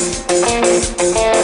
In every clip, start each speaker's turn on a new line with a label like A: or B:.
A: Música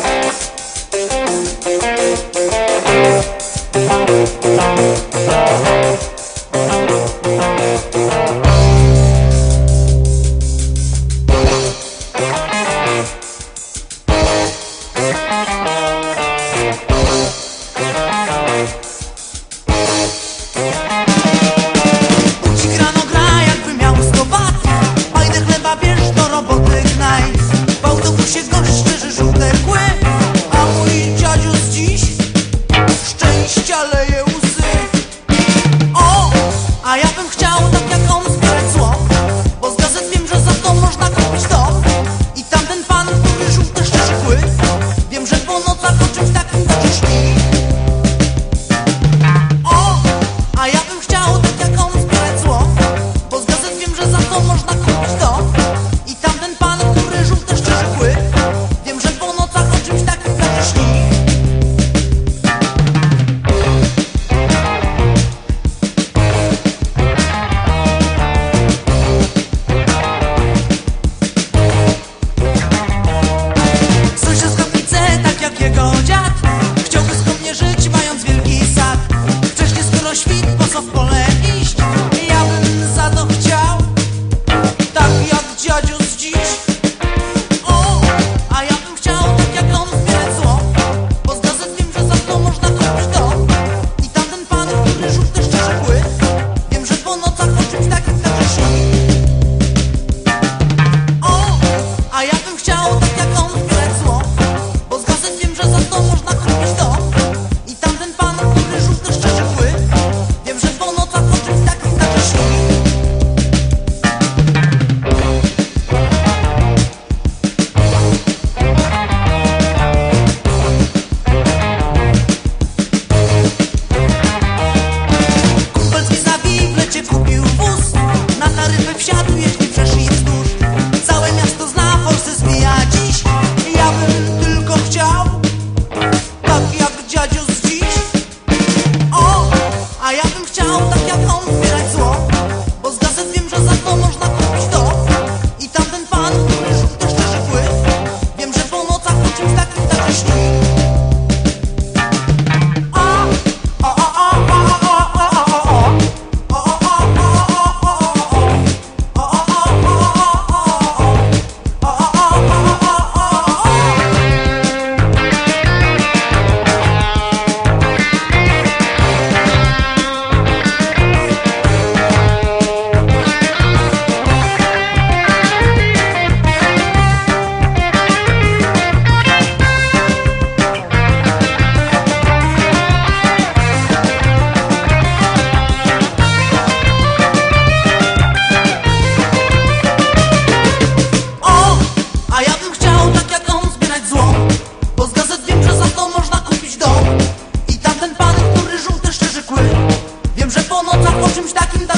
A: nach unserem Stadt in der